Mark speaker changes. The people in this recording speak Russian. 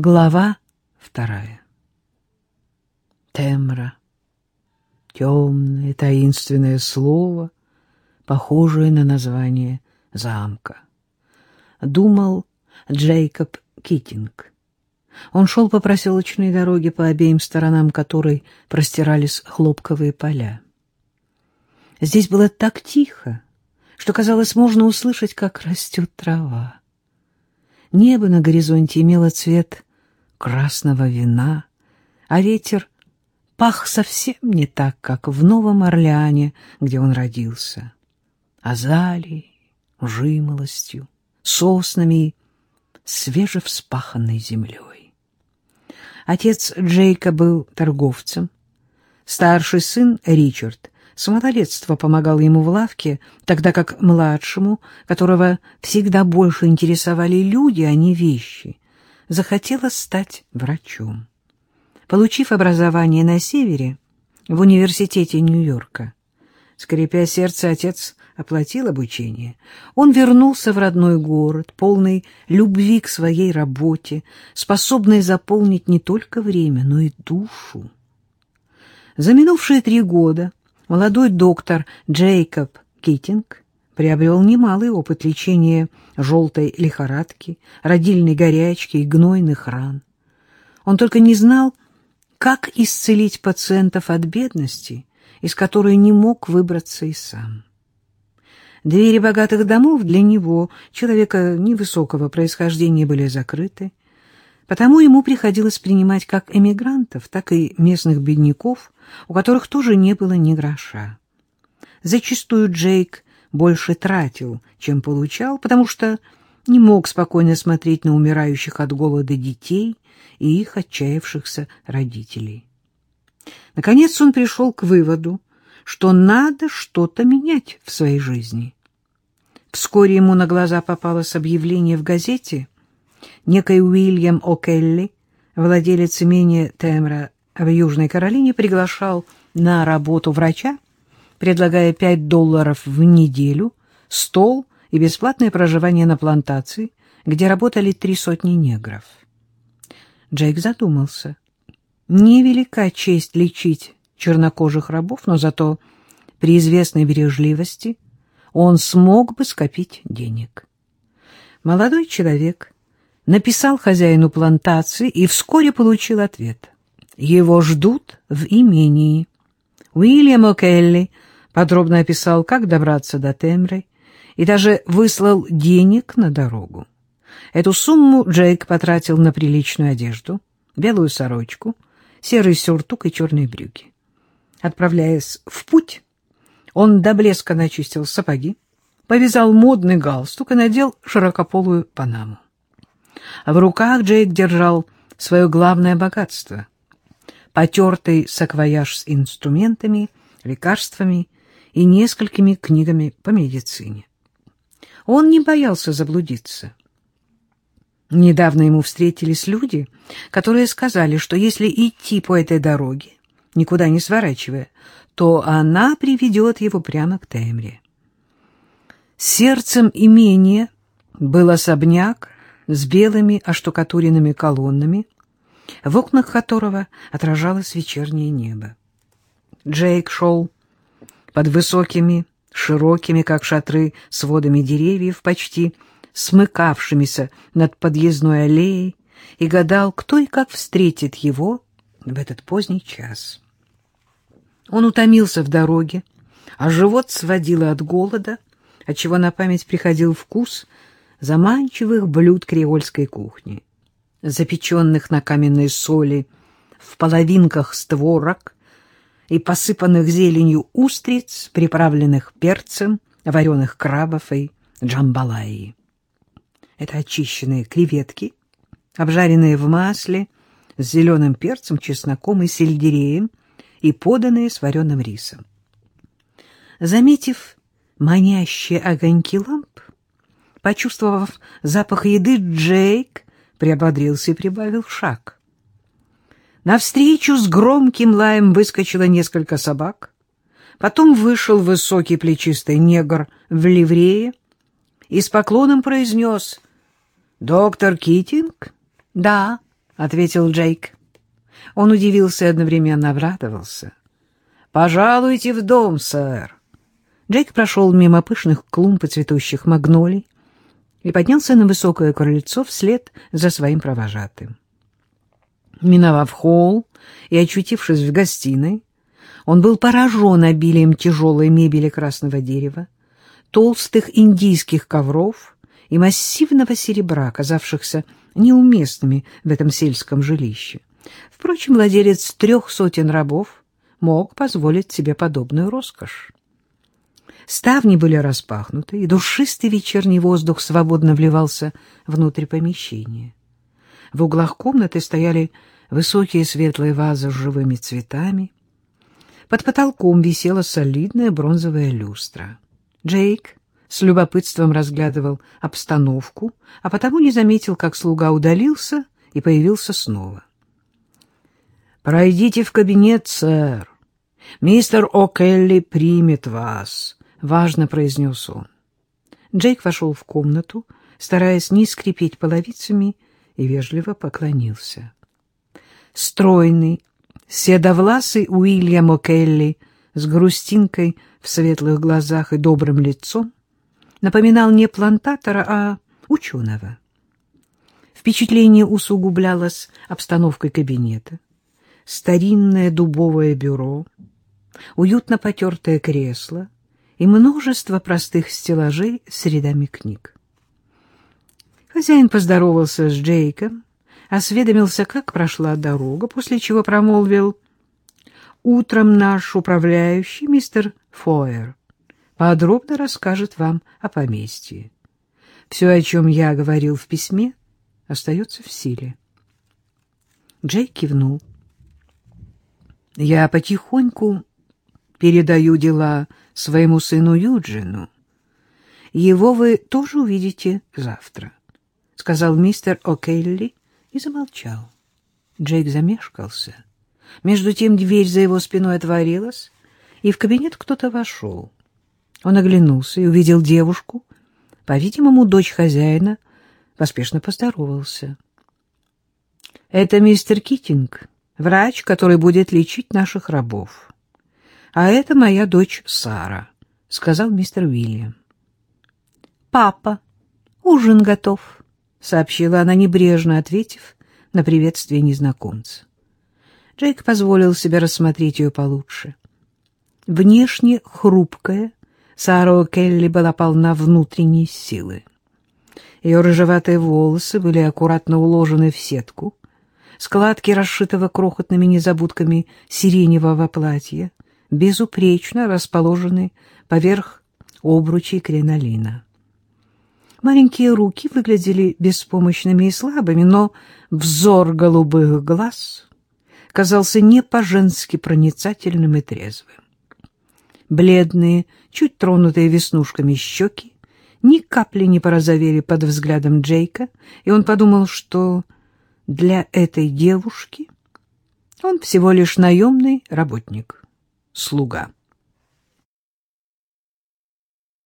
Speaker 1: Глава вторая. Темра. Темное, таинственное слово, похожее на название замка. Думал Джейкоб Китинг. Он шел по проселочной дороге, по обеим сторонам которой простирались хлопковые поля. Здесь было так тихо, что, казалось, можно услышать, как растет трава. Небо на горизонте имело цвет красного вина, а ветер пах совсем не так, как в Новом Орлеане, где он родился. Азалией, жимолостью, соснами и свежевспаханной землей. Отец Джейка был торговцем. Старший сын Ричард с малолетства помогал ему в лавке, тогда как младшему, которого всегда больше интересовали люди, а не вещи, захотелось стать врачом. Получив образование на севере, в университете Нью-Йорка, скрипя сердце, отец оплатил обучение. Он вернулся в родной город, полный любви к своей работе, способный заполнить не только время, но и душу. За минувшие три года молодой доктор Джейкоб Китинг приобрел немалый опыт лечения желтой лихорадки, родильной горячки и гнойных ран. Он только не знал, как исцелить пациентов от бедности, из которой не мог выбраться и сам. Двери богатых домов для него, человека невысокого происхождения, были закрыты, потому ему приходилось принимать как эмигрантов, так и местных бедняков, у которых тоже не было ни гроша. Зачастую Джейк больше тратил, чем получал, потому что не мог спокойно смотреть на умирающих от голода детей и их отчаявшихся родителей. Наконец он пришел к выводу, что надо что-то менять в своей жизни. Вскоре ему на глаза попалось объявление в газете. Некий Уильям О'Келли, владелец имения Темра в Южной Каролине, приглашал на работу врача, предлагая 5 долларов в неделю, стол и бесплатное проживание на плантации, где работали три сотни негров. Джейк задумался. Невелика честь лечить чернокожих рабов, но зато при известной бережливости он смог бы скопить денег. Молодой человек написал хозяину плантации и вскоре получил ответ. Его ждут в имении. Уильям О'Келли подробно описал, как добраться до Темры, и даже выслал денег на дорогу. Эту сумму Джейк потратил на приличную одежду, белую сорочку, серый сюртук и черные брюки. Отправляясь в путь, он до блеска начистил сапоги, повязал модный галстук и надел широкополую панаму. А в руках Джейк держал свое главное богатство — потертый саквояж с инструментами, лекарствами и несколькими книгами по медицине. Он не боялся заблудиться. Недавно ему встретились люди, которые сказали, что если идти по этой дороге, никуда не сворачивая, то она приведет его прямо к Темре. Сердцем имения был особняк с белыми оштукатуренными колоннами, в окнах которого отражалось вечернее небо. Джейк шел под высокими широкими, как шатры, сводами деревьев, почти смыкавшимися над подъездной аллеей, и гадал, кто и как встретит его в этот поздний час. Он утомился в дороге, а живот сводило от голода, отчего на память приходил вкус заманчивых блюд креольской кухни, запеченных на каменной соли в половинках створок, и посыпанных зеленью устриц, приправленных перцем, вареных крабов и джамбалаи. Это очищенные креветки, обжаренные в масле, с зеленым перцем, чесноком и сельдереем и поданные с вареным рисом. Заметив манящие огоньки ламп, почувствовав запах еды, Джейк приободрился и прибавил шаг. Навстречу с громким лаем выскочило несколько собак. Потом вышел высокий плечистый негр в ливрее и с поклоном произнес «Доктор Китинг?» «Да», ответил Джейк. Он удивился и одновременно обрадовался. «Пожалуйте в дом, сэр». Джейк прошел мимо пышных клумб и цветущих магнолий и поднялся на высокое крыльцо вслед за своим провожатым. Миновав холл и очутившись в гостиной, он был поражен обилием тяжелой мебели красного дерева, толстых индийских ковров и массивного серебра, казавшихся неуместными в этом сельском жилище. Впрочем, владелец трех сотен рабов мог позволить себе подобную роскошь. Ставни были распахнуты, и душистый вечерний воздух свободно вливался внутрь помещения. В углах комнаты стояли высокие светлые вазы с живыми цветами. Под потолком висела солидная бронзовая люстра. Джейк с любопытством разглядывал обстановку, а потому не заметил, как слуга удалился и появился снова. «Пройдите в кабинет, сэр. Мистер О'Келли примет вас», — важно произнес он. Джейк вошел в комнату, стараясь не скрипеть половицами, и вежливо поклонился. Стройный, седовласый Уильям О'Келли с грустинкой в светлых глазах и добрым лицом напоминал не плантатора, а ученого. Впечатление усугублялось обстановкой кабинета. Старинное дубовое бюро, уютно потертое кресло и множество простых стеллажей с рядами книг. Хозяин поздоровался с Джейком, осведомился, как прошла дорога, после чего промолвил «Утром наш управляющий, мистер Фойер, подробно расскажет вам о поместье. Все, о чем я говорил в письме, остается в силе. Джей кивнул. Я потихоньку передаю дела своему сыну Юджину. Его вы тоже увидите завтра, — сказал мистер О'Келли и замолчал. Джейк замешкался. Между тем дверь за его спиной отворилась, и в кабинет кто-то вошел. Он оглянулся и увидел девушку, по-видимому, дочь хозяина, поспешно поздоровался. — Это мистер Китинг, врач, который будет лечить наших рабов. — А это моя дочь Сара, — сказал мистер Уильям. — Папа, ужин готов, — сообщила она небрежно, ответив на приветствие незнакомца. Джейк позволил себе рассмотреть ее получше. Внешне хрупкая, Сара Келли была полна внутренней силы. Ее рыжеватые волосы были аккуратно уложены в сетку, складки расшитого крохотными незабудками сиреневого платья безупречно расположены поверх обручей кринолина. Маленькие руки выглядели беспомощными и слабыми, но взор голубых глаз казался не по-женски проницательным и трезвым бледные, чуть тронутые веснушками щеки, ни капли не порозовели под взглядом Джейка, и он подумал, что для этой девушки он всего лишь наемный работник, слуга.